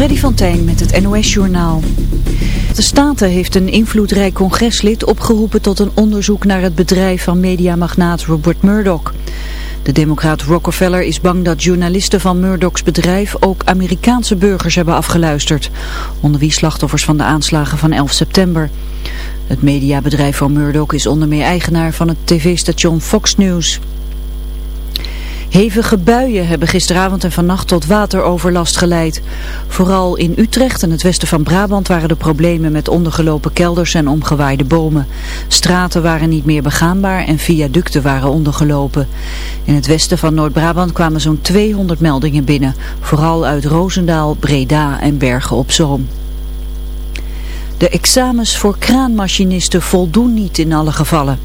Freddy van Tijn met het NOS-journaal. De Staten heeft een invloedrijk congreslid opgeroepen tot een onderzoek naar het bedrijf van mediamagnaat Robert Murdoch. De democraat Rockefeller is bang dat journalisten van Murdochs bedrijf ook Amerikaanse burgers hebben afgeluisterd. Onder wie slachtoffers van de aanslagen van 11 september. Het mediabedrijf van Murdoch is onder meer eigenaar van het tv-station Fox News. Hevige buien hebben gisteravond en vannacht tot wateroverlast geleid. Vooral in Utrecht en het westen van Brabant waren er problemen met ondergelopen kelders en omgewaaide bomen. Straten waren niet meer begaanbaar en viaducten waren ondergelopen. In het westen van Noord-Brabant kwamen zo'n 200 meldingen binnen. Vooral uit Roosendaal, Breda en Bergen op Zoom. De examens voor kraanmachinisten voldoen niet in alle gevallen.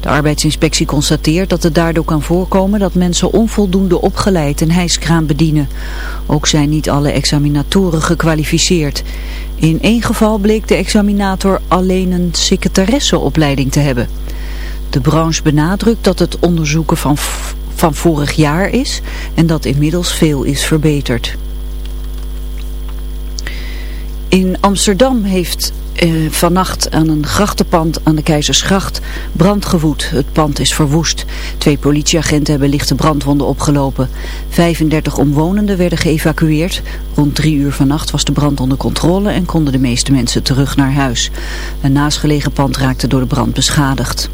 De arbeidsinspectie constateert dat het daardoor kan voorkomen dat mensen onvoldoende opgeleid een hijskraan bedienen. Ook zijn niet alle examinatoren gekwalificeerd. In één geval bleek de examinator alleen een secretaresseopleiding te hebben. De branche benadrukt dat het onderzoeken van, van vorig jaar is en dat inmiddels veel is verbeterd. In Amsterdam heeft eh, vannacht aan een grachtenpand aan de Keizersgracht brand gewoed. Het pand is verwoest. Twee politieagenten hebben lichte brandwonden opgelopen. 35 omwonenden werden geëvacueerd. Rond drie uur vannacht was de brand onder controle en konden de meeste mensen terug naar huis. Een naastgelegen pand raakte door de brand beschadigd.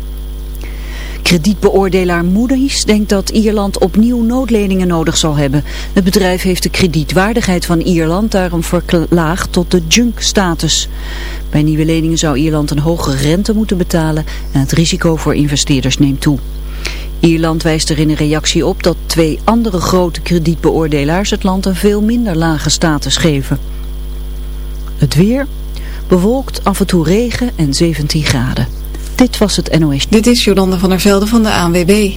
Kredietbeoordelaar Moody's denkt dat Ierland opnieuw noodleningen nodig zal hebben. Het bedrijf heeft de kredietwaardigheid van Ierland daarom verlaagd tot de junk-status. Bij nieuwe leningen zou Ierland een hogere rente moeten betalen en het risico voor investeerders neemt toe. Ierland wijst er in een reactie op dat twee andere grote kredietbeoordelaars het land een veel minder lage status geven. Het weer bewolkt af en toe regen en 17 graden. Dit was het NOS. Dit is Jolanda van der Velde van de ANWB.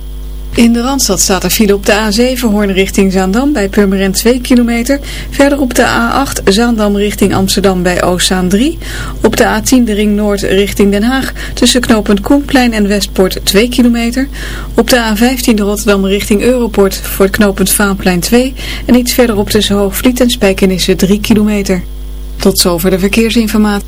In de Randstad staat er file op de A7 Hoorn richting Zaandam bij Purmerend 2 kilometer. Verder op de A8 Zaandam richting Amsterdam bij Oostzaan 3. Op de A10 de Ring Noord richting Den Haag tussen knooppunt Koenplein en Westpoort 2 kilometer. Op de A15 de Rotterdam richting Europort voor het knooppunt Vaanplein 2. En iets verderop tussen Hoogvliet en Spijkenisse 3 kilometer. Tot zover de verkeersinformatie.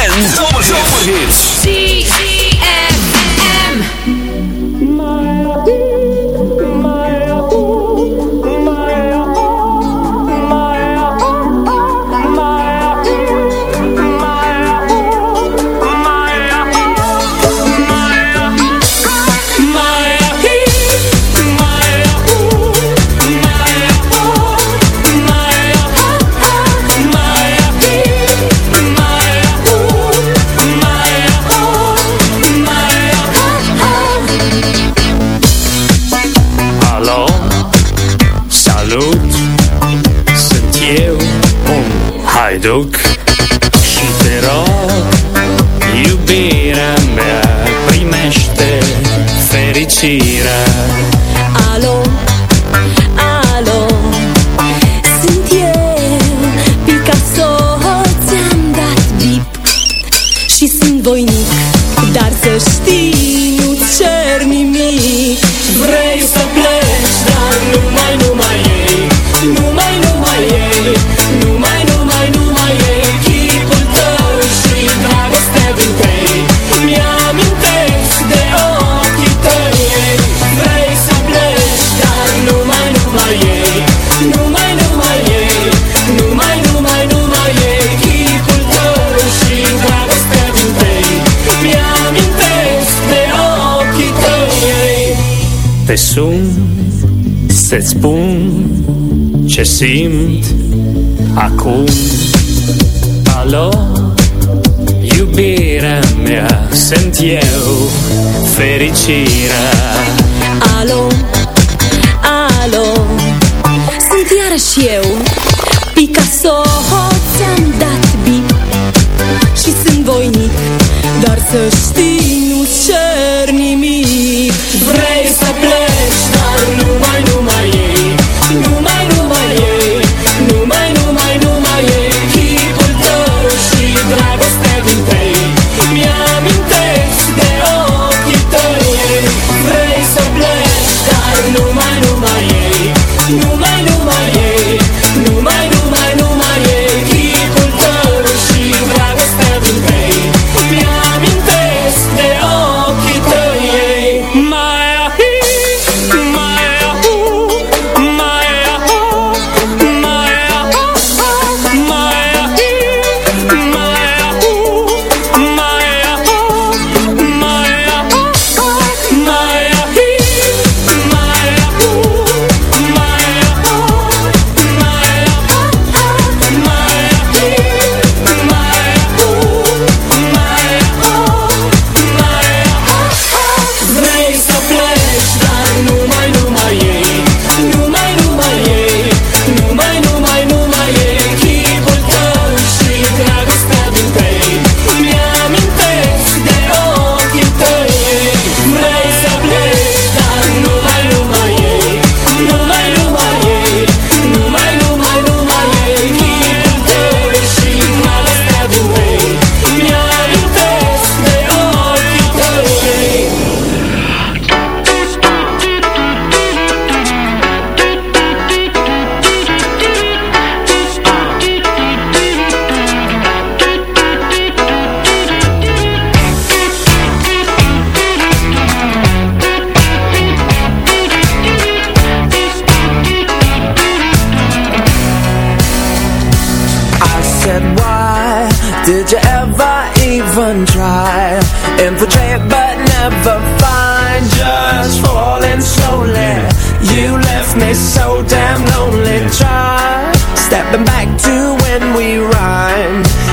Dok. sun Să-ți spun ce simt acum. Alo, iubirea mea, sunt eu, fericirea. Alo, alo, sunt iarăși eu, Picasso Ți-am dat bip și sunt voinic, dar să știi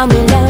down the line.